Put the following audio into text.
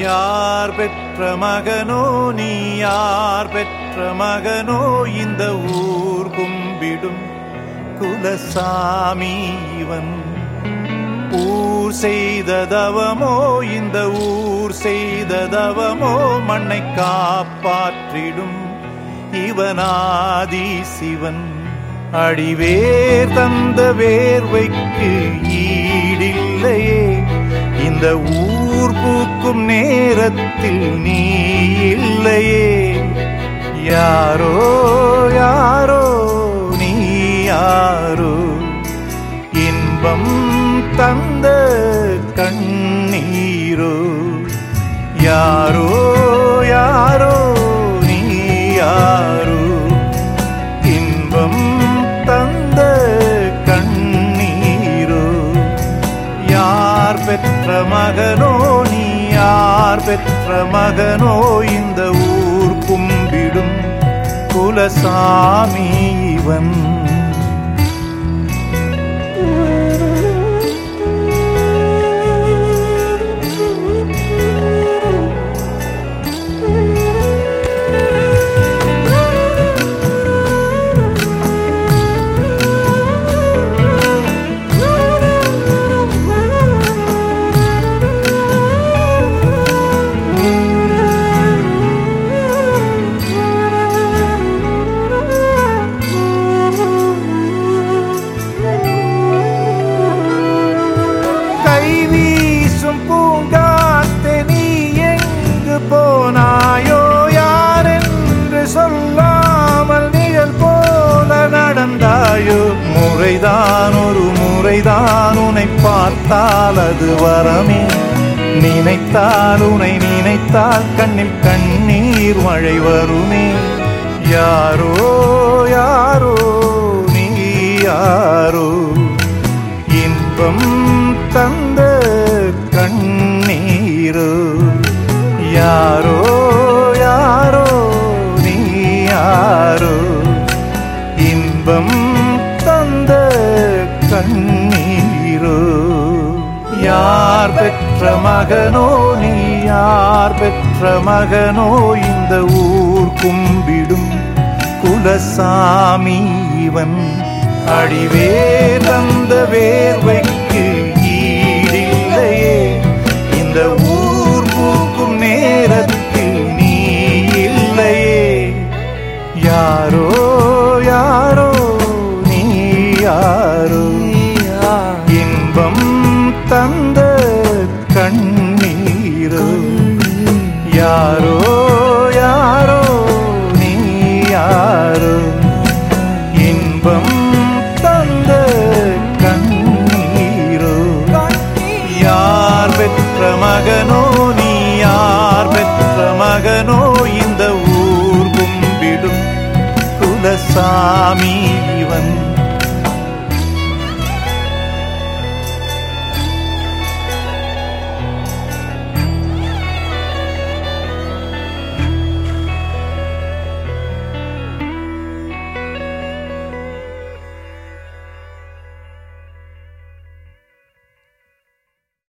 யார் பெற்ற மகனோ நீ யார் பெற்ற மகனோ இந்த ஊர் கும்பிடும் குலசாமி இவன். ஊர் செய்த தவமோ இந்த ஊர் செய்த தவமோ மண்ணை காப்பாற்றிடும் இவனாதி சிவன். அடிவேர் தந்த வேர்வைக்கு ஈடில்லையே இந்த ஊர் பூக்கும் நேரத்தில் நீ இல்லையே. யாரோ யாரோ நீ யாரோ? இன்பம் தந்த கண்ணீரோ? யாரோ யாரோ நீ யாரோ? இன்பம் தந்த கண்ணீரோ? யார் பெற்ற மகனோ? பெற்ற மகனோ இந்த ஊர் கும்பிடும் குலசாமி இவன். முறைதான் ஒரு முறைதான் உன்னை பார்த்தால் அது வரமே. நினைத்தால் உனை நினைத்தால் கண்ணில் கண்ணீர் மழை வருமே. யாரோ யாரோ கண்ணீரோ? யார் பெற்ற மகனோ? நீ யார் பெற்ற மகனோ? இந்த ஊர் கும்பிடும் குலசாமி இவன். அடிவே தந்த வேர்வை யாரோ யாரோ நீ யாரோ? இன்பம் தந்த கண்ணீரோ? யார் பெற்ற மகனோ நீ யார் பெற்ற மகனோ? இந்த ஊர் கும்பிடும் குலசாமி இவன்